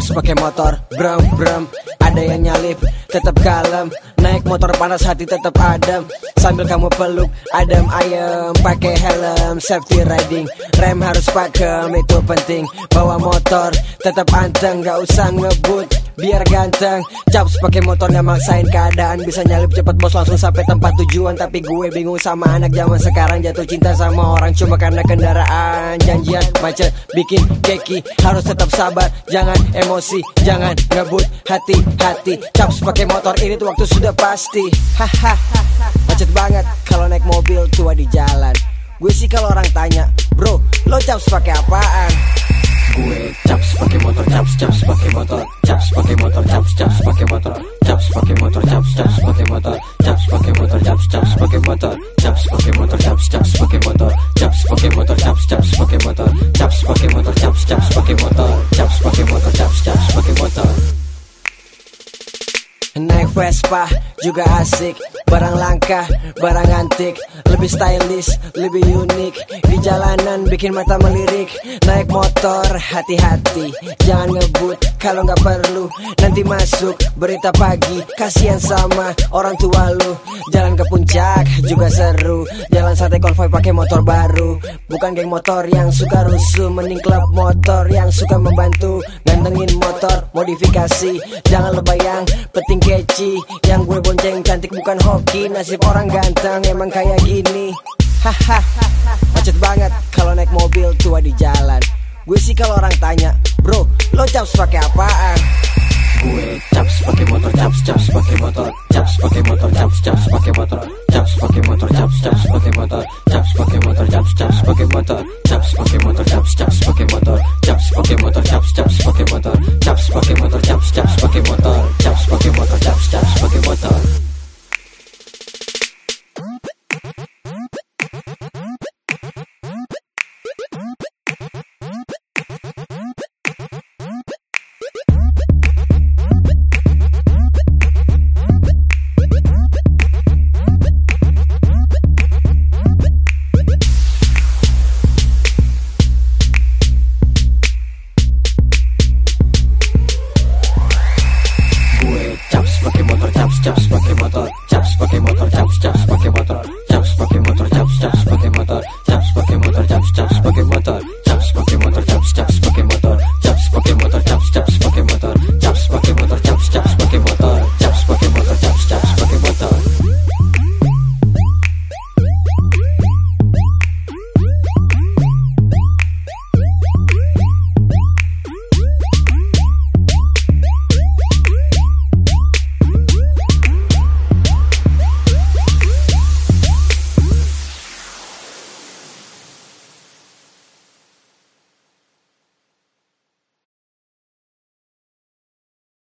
caps pakai motor Bram bram Ada yang nyalip Tetap kalem. Naik motor panas hati tetap adem. Sambil kamu peluk Adem ayem. Pakai helm Safety riding. Rem harus pakem Itu penting. Bawa motor Tetap anteng Gak usah ngebut Biar ganteng Caps pakai motor gak maksain keadaan. Bisa nyalip cepet bos langsung sampai tempat tujuan. Tapi gue bingung sama anak zaman sekarang. Jatuh cinta sama orang cuma karena kendaraan. Janjian macet bikin keki. Harus tetap sabar Jangan emosi Jangan ngebut Hati-hati. Caps pakai motor ini tuh waktu sudah pasti. Haha Macet banget kalau naik mobil tua di jalan. Gue sih kalau orang tanya Bro lo caps pakai apaan gue caps pakai motor caps caps pakai motor. Caps pakai motor caps caps pakai motor. Caps pakai motor caps caps pakai motor. Caps pakai motor caps caps pakai motor. Caps pakai motor caps caps pakai motor. Caps pakai motor caps caps pakai motor. Caps pakai motor caps caps pakai motor. Caps pakai motor caps caps pakai motor. Naik Vespa juga asik Barang langka, barang antik Lebih stylish, lebih unik Di jalanan bikin mata melirik Naik motor, hati-hati. Jangan ngebut kalau nggak perlu. Nanti masuk berita pagi Kasian sama orang tua lu. Jalan ke puncak juga seru Jalan santai konvoy pakai motor baru. Bukan geng motor yang suka rusuh Mending klub motor yang suka membantu. Gantengin motor, modifikasi. Jangan lebayang, penting keci Yang gue bonceng cantik bukan hoki Nasib orang ganteng emang kayak gini Haha Macet banget kalau naik mobil tua di jalan Gue sih kalau orang tanya Bro, lo caps pakai apaan? gue caps pakai motor caps caps pakai motor caps pakai motor caps caps pakai motor caps pakai motor caps caps pakai motor caps pakai motor caps caps pakai motor caps pakai motor caps caps ちゃくちゃ仕掛けバトル。